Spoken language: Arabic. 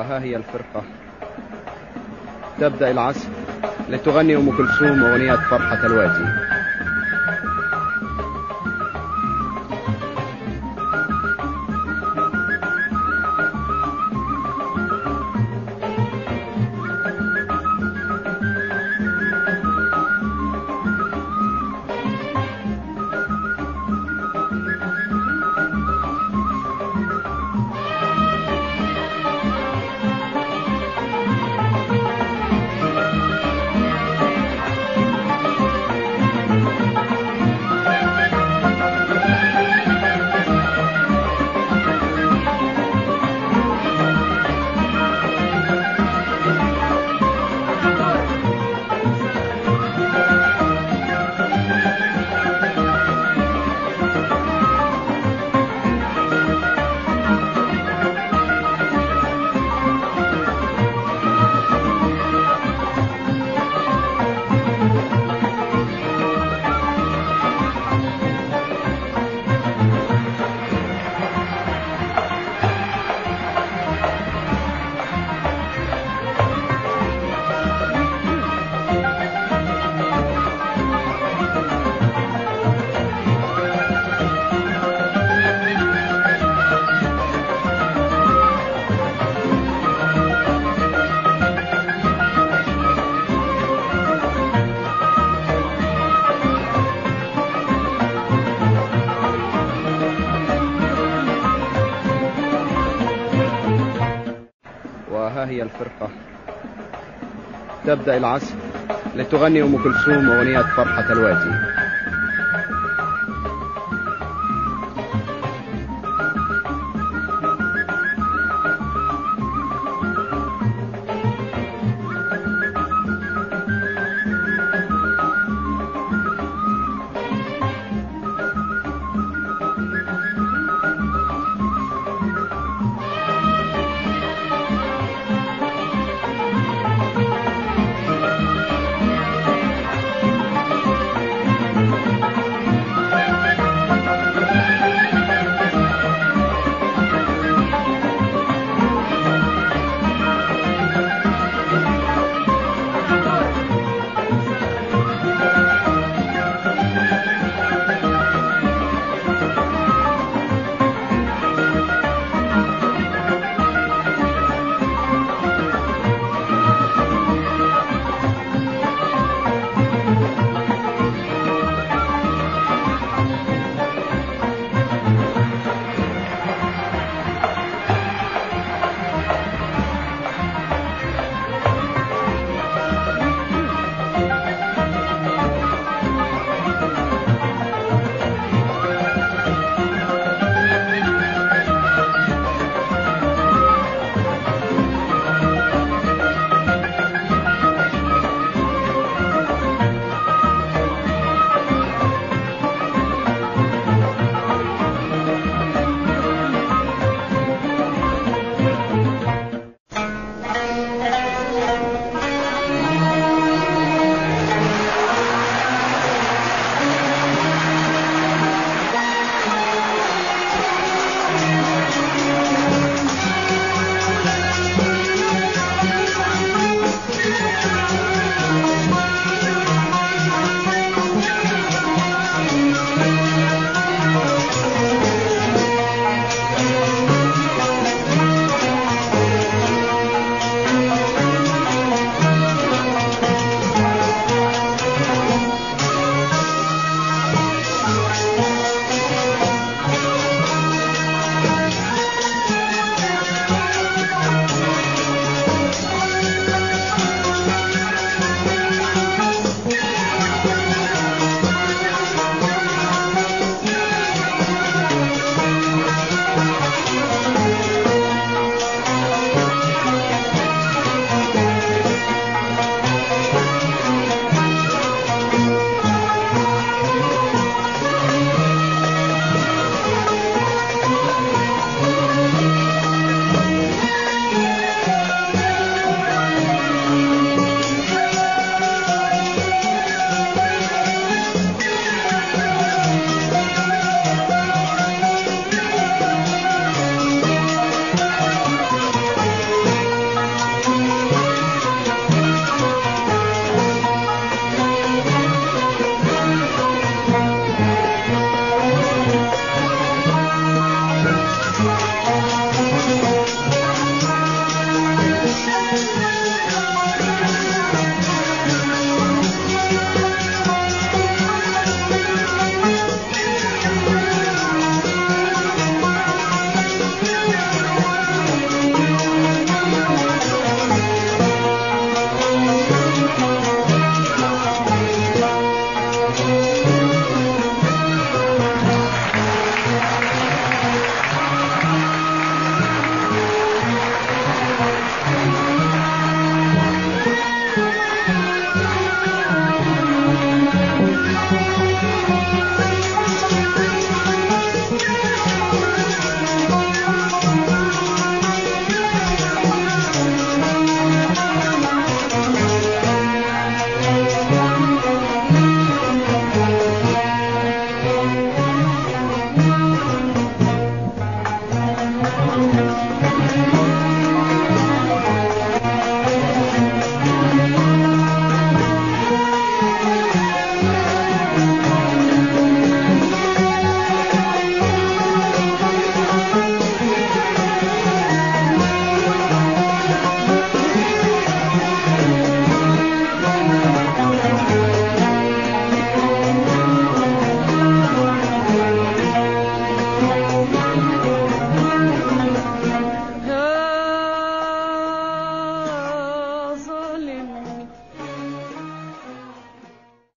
وها هي الفرقة. تبدأ العزف لتغني أم كلثوم أغنية فرحة الوادي. تبدأ العزف لتغني أم كلثوم أغنية فرحة الوادي.